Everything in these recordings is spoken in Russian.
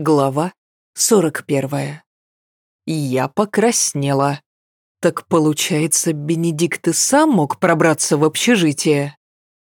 Глава 41. Я покраснела. Так получается, Бенедикт и сам мог пробраться в общежитие?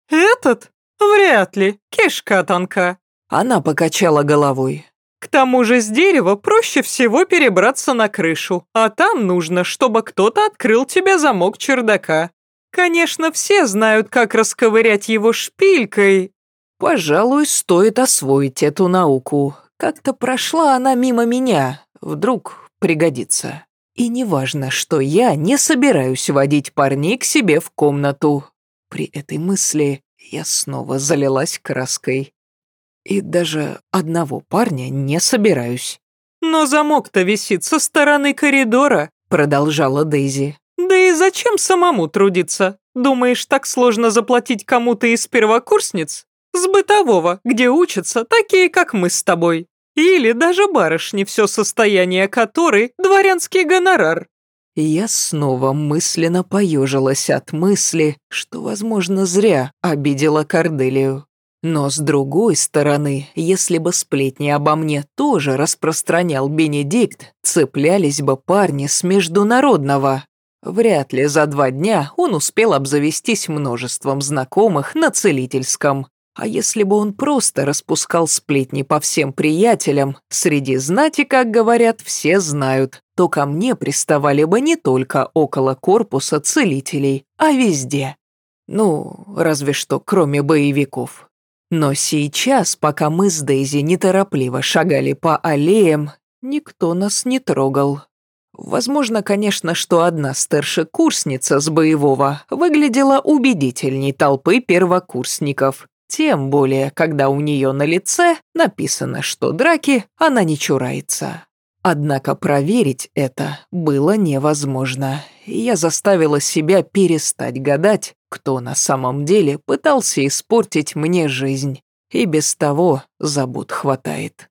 Этот? Вряд ли, кишка тонка. Она покачала головой. К тому же с дерева проще всего перебраться на крышу, а там нужно, чтобы кто-то открыл тебе замок чердака. Конечно, все знают, как расковырять его шпилькой. Пожалуй, стоит освоить эту науку. Как-то прошла она мимо меня. Вдруг пригодится. И неважно, что я не собираюсь водить парней к себе в комнату. При этой мысли я снова залилась краской. И даже одного парня не собираюсь. «Но замок-то висит со стороны коридора», — продолжала Дейзи. «Да и зачем самому трудиться? Думаешь, так сложно заплатить кому-то из первокурсниц? С бытового, где учатся такие, как мы с тобой. Или даже барышни, все состояние которой – дворянский гонорар». Я снова мысленно поежилась от мысли, что, возможно, зря обидела Корделию. Но с другой стороны, если бы сплетни обо мне тоже распространял Бенедикт, цеплялись бы парни с международного. Вряд ли за два дня он успел обзавестись множеством знакомых на целительском. А если бы он просто распускал сплетни по всем приятелям, среди знати, как говорят, все знают, то ко мне приставали бы не только около корпуса целителей, а везде. Ну, разве что кроме боевиков. Но сейчас, пока мы с Дейзи неторопливо шагали по аллеям, никто нас не трогал. Возможно, конечно, что одна старшекурсница с боевого выглядела убедительней толпы первокурсников, тем более, когда у нее на лице написано, что драки она не чурается. Однако проверить это было невозможно. Я заставила себя перестать гадать, кто на самом деле пытался испортить мне жизнь. И без того забот хватает.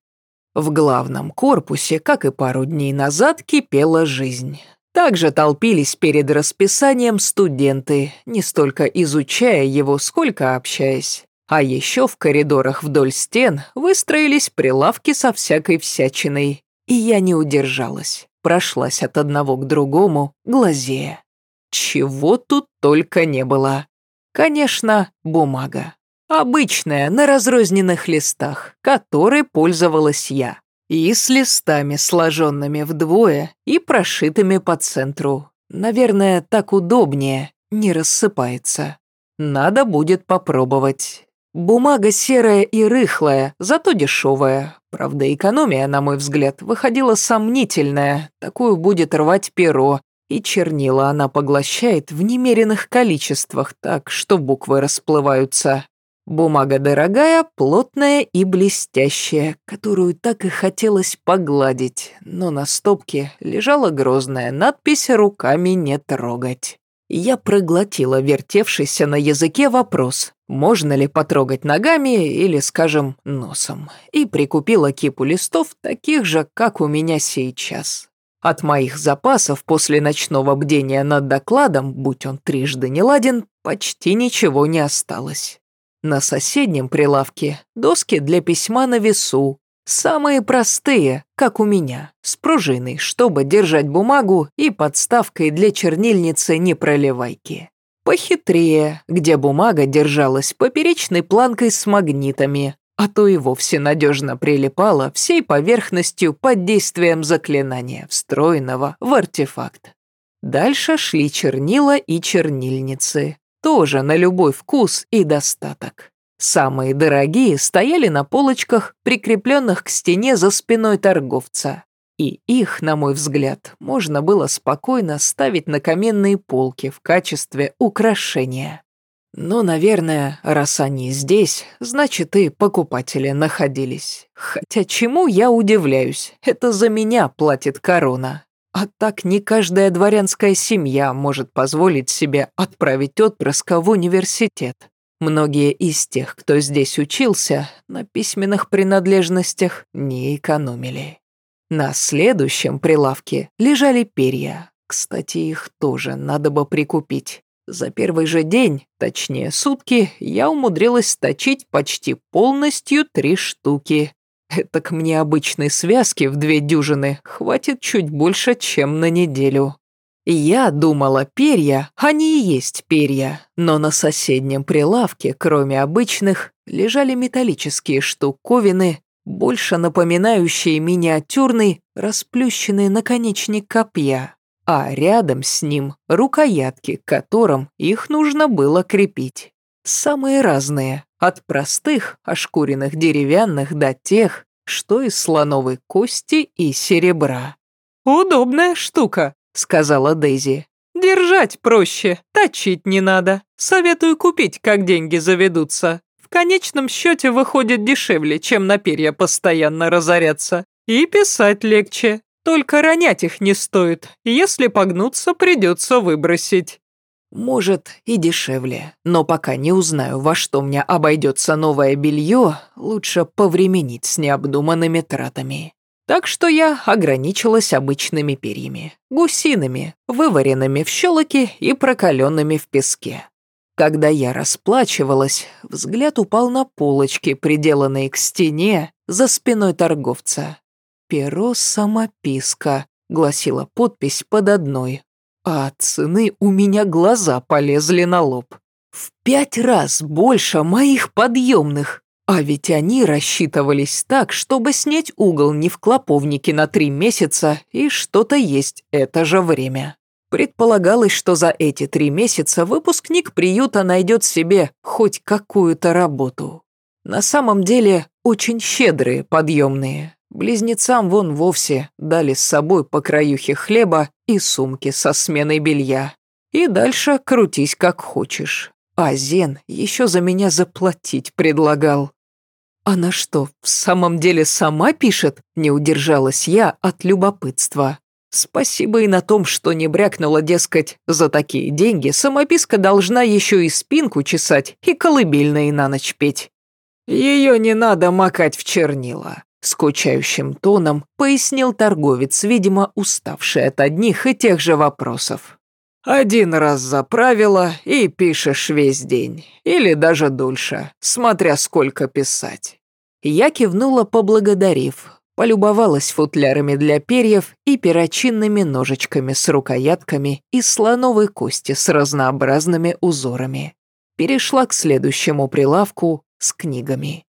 В главном корпусе, как и пару дней назад, кипела жизнь. Также толпились перед расписанием студенты, не столько изучая его, сколько общаясь. А еще в коридорах вдоль стен выстроились прилавки со всякой всячиной. И я не удержалась, прошлась от одного к другому, глазея. Чего тут только не было. Конечно, бумага. Обычная, на разрозненных листах, которой пользовалась я. И с листами, сложенными вдвое и прошитыми по центру. Наверное, так удобнее, не рассыпается. Надо будет попробовать. Бумага серая и рыхлая, зато дешевая. Правда, экономия, на мой взгляд, выходила сомнительная. Такую будет рвать перо, и чернила она поглощает в немеренных количествах, так что буквы расплываются. Бумага дорогая, плотная и блестящая, которую так и хотелось погладить, но на стопке лежала грозная надпись «Руками не трогать». Я проглотила вертевшийся на языке вопрос, можно ли потрогать ногами или, скажем, носом, и прикупила кипу листов, таких же, как у меня сейчас. От моих запасов после ночного бдения над докладом, будь он трижды не ладен, почти ничего не осталось. На соседнем прилавке доски для письма на весу, Самые простые, как у меня, с пружиной, чтобы держать бумагу и подставкой для чернильницы непроливайки. Похитрее, где бумага держалась поперечной планкой с магнитами, а то и вовсе надежно прилипала всей поверхностью под действием заклинания, встроенного в артефакт. Дальше шли чернила и чернильницы, тоже на любой вкус и достаток. Самые дорогие стояли на полочках, прикрепленных к стене за спиной торговца. И их, на мой взгляд, можно было спокойно ставить на каменные полки в качестве украшения. Но, наверное, раз они здесь, значит и покупатели находились. Хотя чему я удивляюсь, это за меня платит корона. А так не каждая дворянская семья может позволить себе отправить отпрыска в университет. Многие из тех, кто здесь учился, на письменных принадлежностях не экономили. На следующем прилавке лежали перья. Кстати, их тоже надо бы прикупить. За первый же день, точнее сутки, я умудрилась сточить почти полностью три штуки. Это к мне обычной связки в две дюжины хватит чуть больше, чем на неделю. Я думала, перья, они и есть перья, но на соседнем прилавке, кроме обычных, лежали металлические штуковины, больше напоминающие миниатюрный, расплющенный наконечник копья, а рядом с ним рукоятки, к которым их нужно было крепить. Самые разные, от простых, ошкуренных деревянных до тех, что из слоновой кости и серебра. «Удобная штука», — сказала Дейзи. «Держать проще, точить не надо. Советую купить, как деньги заведутся. В конечном счете выходит дешевле, чем на перья постоянно разоряться. И писать легче. Только ронять их не стоит. Если погнуться, придется выбросить». Может, и дешевле, но пока не узнаю, во что мне обойдется новое белье, лучше повременить с необдуманными тратами. Так что я ограничилась обычными перьями, гусиными, вываренными в щелоке и прокаленными в песке. Когда я расплачивалась, взгляд упал на полочки, приделанные к стене за спиной торговца. «Перо самописка», — гласила подпись под одной, а от цены у меня глаза полезли на лоб. В пять раз больше моих подъемных. А ведь они рассчитывались так, чтобы снять угол не в клоповнике на три месяца и что-то есть это же время. Предполагалось, что за эти три месяца выпускник приюта найдет себе хоть какую-то работу. На самом деле, очень щедрые подъемные. Близнецам вон вовсе дали с собой по краюхе хлеба и сумки со сменой белья. И дальше крутись как хочешь. А Зен еще за меня заплатить предлагал. Она что, в самом деле сама пишет? Не удержалась я от любопытства. Спасибо и на том, что не брякнула, дескать, за такие деньги самописка должна еще и спинку чесать и колыбельные на ночь петь. Ее не надо макать в чернила. Скучающим тоном пояснил торговец, видимо, уставший от одних и тех же вопросов. «Один раз заправила и пишешь весь день, или даже дольше, смотря сколько писать». Я кивнула, поблагодарив, полюбовалась футлярами для перьев и перочинными ножичками с рукоятками из слоновой кости с разнообразными узорами. Перешла к следующему прилавку с книгами.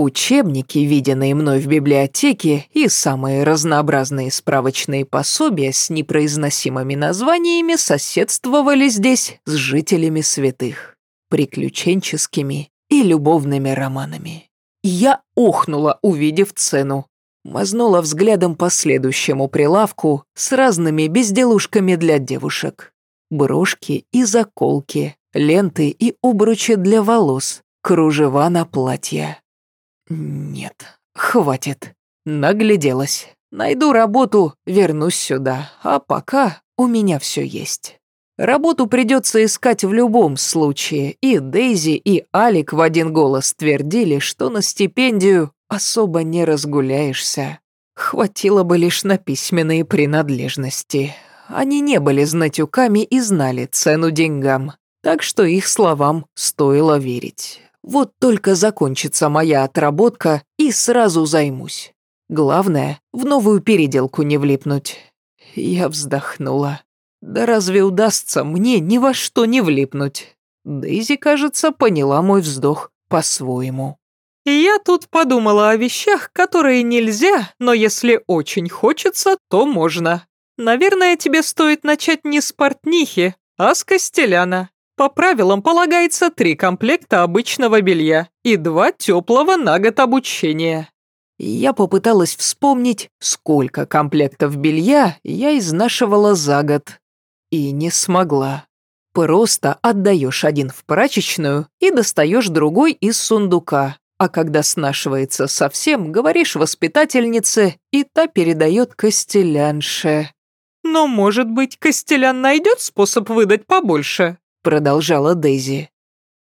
Учебники, виденные мной в библиотеке, и самые разнообразные справочные пособия с непроизносимыми названиями соседствовали здесь с жителями святых, приключенческими и любовными романами. Я охнула, увидев цену. Мазнула взглядом по следующему прилавку с разными безделушками для девушек. Брошки и заколки, ленты и обручи для волос, кружева на платье. Нет, хватит. Нагляделась. Найду работу, вернусь сюда. А пока у меня все есть. Работу придется искать в любом случае, и Дейзи, и Алик в один голос твердили, что на стипендию особо не разгуляешься. Хватило бы лишь на письменные принадлежности. Они не были знатюками и знали цену деньгам, так что их словам стоило верить. Вот только закончится моя отработка и сразу займусь. Главное, в новую переделку не влипнуть. Я вздохнула. Да разве удастся мне ни во что не влипнуть? Дейзи, кажется, поняла мой вздох по-своему. Я тут подумала о вещах, которые нельзя, но если очень хочется, то можно. Наверное, тебе стоит начать не с портнихи, а с костеляна. По правилам полагается три комплекта обычного белья и два теплого на год обучения. Я попыталась вспомнить, сколько комплектов белья я изнашивала за год. И не смогла. Просто отдаешь один в прачечную и достаешь другой из сундука. А когда снашивается совсем, говоришь воспитательнице, и та передает костелянше. Но, может быть, костелян найдет способ выдать побольше? Продолжала Дейзи.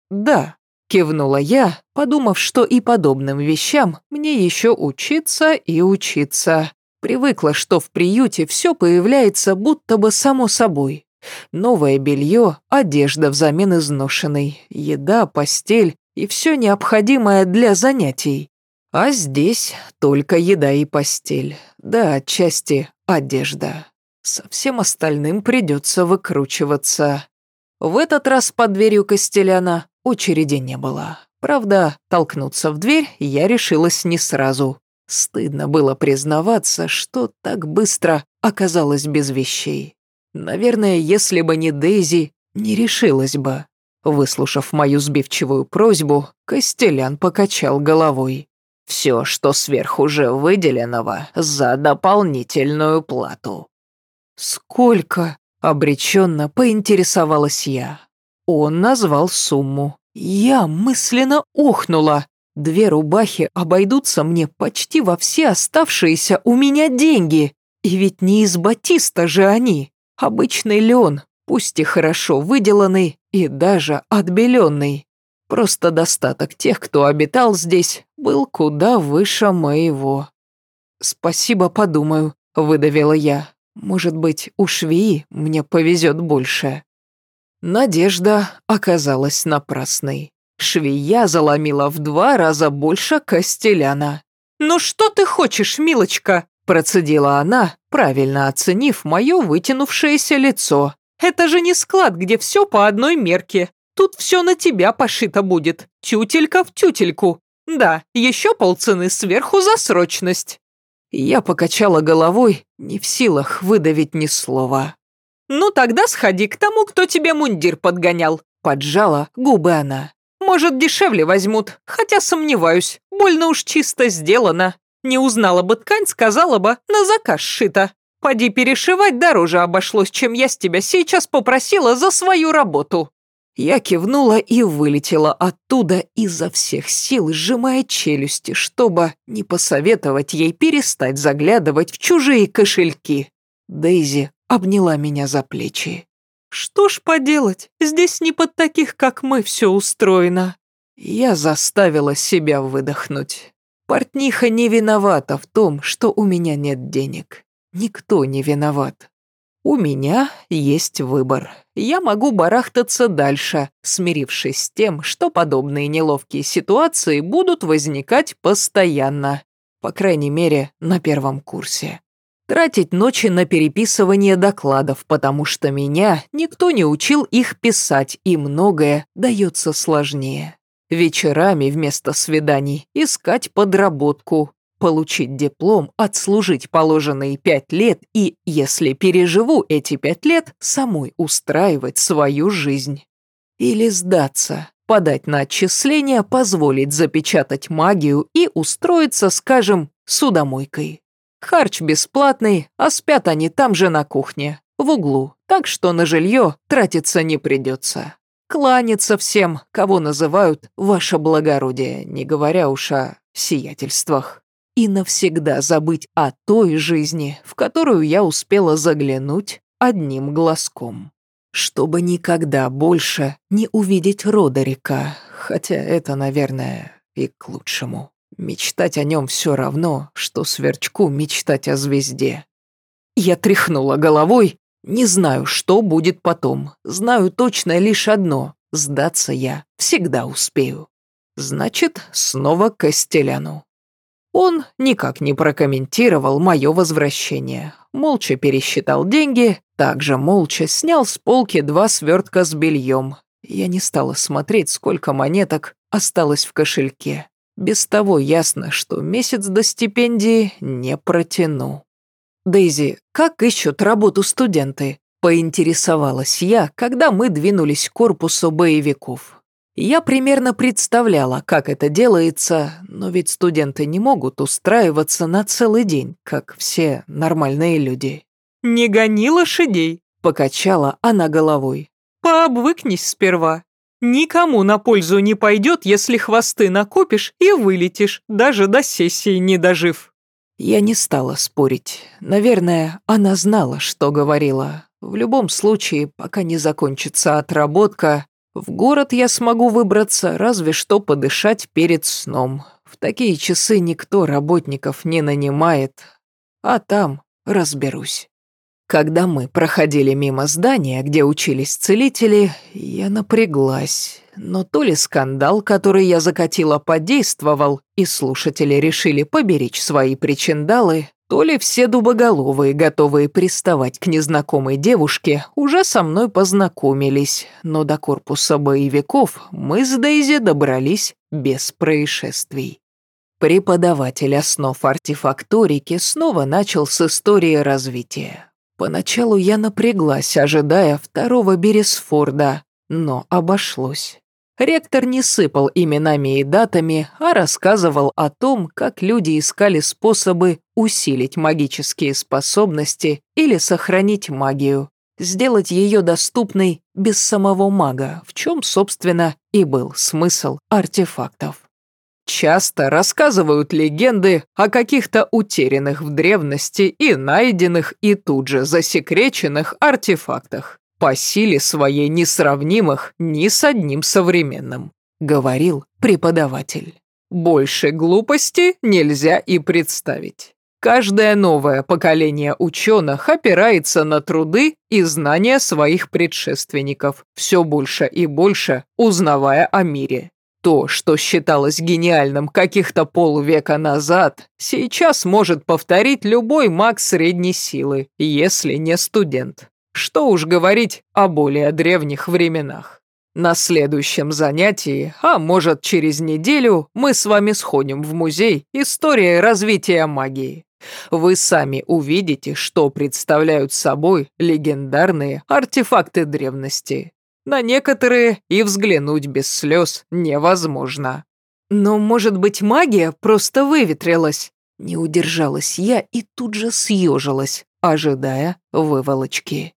«Да», — кивнула я, подумав, что и подобным вещам мне еще учиться и учиться. Привыкла, что в приюте все появляется будто бы само собой. Новое белье, одежда взамен изношенной, еда, постель и все необходимое для занятий. А здесь только еда и постель, да отчасти одежда. Со всем остальным придется выкручиваться. В этот раз под дверью Костеляна очереди не было. Правда, толкнуться в дверь я решилась не сразу. Стыдно было признаваться, что так быстро оказалась без вещей. Наверное, если бы не Дейзи, не решилась бы. Выслушав мою сбивчивую просьбу, Костелян покачал головой. «Все, что сверх уже выделенного, за дополнительную плату». «Сколько?» — обреченно поинтересовалась я. Он назвал сумму. Я мысленно охнула. Две рубахи обойдутся мне почти во все оставшиеся у меня деньги. И ведь не из батиста же они. Обычный лен, пусть и хорошо выделанный и даже отбеленный. Просто достаток тех, кто обитал здесь, был куда выше моего. «Спасибо, подумаю», — выдавила я. «Может быть, у швеи мне повезет больше». Надежда оказалась напрасной. Швея заломила в два раза больше Костеляна. «Ну что ты хочешь, милочка?» Процедила она, правильно оценив мое вытянувшееся лицо. «Это же не склад, где все по одной мерке. Тут все на тебя пошито будет. Тютелька в тютельку. Да, еще полцены сверху за срочность». Я покачала головой, не в силах выдавить ни слова. «Ну тогда сходи к тому, кто тебе мундир подгонял», — поджала губы она. «Может, дешевле возьмут, хотя сомневаюсь, больно уж чисто сделано. Не узнала бы ткань, сказала бы, на заказ сшита. Поди перешивать дороже обошлось, чем я с тебя сейчас попросила за свою работу». Я кивнула и вылетела оттуда изо всех сил, сжимая челюсти, чтобы не посоветовать ей перестать заглядывать в чужие кошельки. Дейзи обняла меня за плечи. «Что ж поделать, здесь не под таких, как мы, все устроено». Я заставила себя выдохнуть. Портниха не виновата в том, что у меня нет денег. Никто не виноват. У меня есть выбор. Я могу барахтаться дальше, смирившись с тем, что подобные неловкие ситуации будут возникать постоянно. По крайней мере, на первом курсе. Тратить ночи на переписывание докладов, потому что меня никто не учил их писать, и многое дается сложнее. Вечерами вместо свиданий искать подработку, получить диплом, отслужить положенные пять лет и, если переживу эти пять лет, самой устраивать свою жизнь. Или сдаться, подать на отчисление, позволить запечатать магию и устроиться, скажем, судомойкой. Харч бесплатный, а спят они там же на кухне, в углу, так что на жилье тратиться не придется кланяться всем, кого называют «ваше благородие», не говоря уж о сиятельствах. И навсегда забыть о той жизни, в которую я успела заглянуть одним глазком. Чтобы никогда больше не увидеть Родерика, хотя это, наверное, и к лучшему. Мечтать о нем все равно, что сверчку мечтать о звезде. Я тряхнула головой не знаю, что будет потом. Знаю точно лишь одно. Сдаться я всегда успею. Значит, снова Костеляну. Он никак не прокомментировал мое возвращение. Молча пересчитал деньги, также молча снял с полки два свертка с бельем. Я не стала смотреть, сколько монеток осталось в кошельке. Без того ясно, что месяц до стипендии не протяну. «Дейзи, как ищут работу студенты?» – поинтересовалась я, когда мы двинулись к корпусу боевиков. Я примерно представляла, как это делается, но ведь студенты не могут устраиваться на целый день, как все нормальные люди. «Не гони лошадей», – покачала она головой. «Пообвыкнись сперва. Никому на пользу не пойдет, если хвосты накопишь и вылетишь, даже до сессии не дожив». Я не стала спорить. Наверное, она знала, что говорила. В любом случае, пока не закончится отработка, в город я смогу выбраться, разве что подышать перед сном. В такие часы никто работников не нанимает, а там разберусь. Когда мы проходили мимо здания, где учились целители, я напряглась. Но то ли скандал, который я закатила, подействовал, и слушатели решили поберечь свои причиндалы, то ли все дубоголовые, готовые приставать к незнакомой девушке, уже со мной познакомились, но до корпуса боевиков мы с Дейзи добрались без происшествий. Преподаватель основ артефакторики снова начал с истории развития. Поначалу я напряглась, ожидая второго Бересфорда, но обошлось. Ректор не сыпал именами и датами, а рассказывал о том, как люди искали способы усилить магические способности или сохранить магию, сделать ее доступной без самого мага, в чем, собственно, и был смысл артефактов. Часто рассказывают легенды о каких-то утерянных в древности и найденных и тут же засекреченных артефактах по силе своей несравнимых ни с одним современным», — говорил преподаватель. «Больше глупости нельзя и представить. Каждое новое поколение ученых опирается на труды и знания своих предшественников, все больше и больше узнавая о мире. То, что считалось гениальным каких-то полвека назад, сейчас может повторить любой маг средней силы, если не студент. Что уж говорить о более древних временах. На следующем занятии, а может через неделю, мы с вами сходим в музей «История развития магии». Вы сами увидите, что представляют собой легендарные артефакты древности. На некоторые и взглянуть без слез невозможно. Но, может быть, магия просто выветрилась? Не удержалась я и тут же съежилась, ожидая выволочки.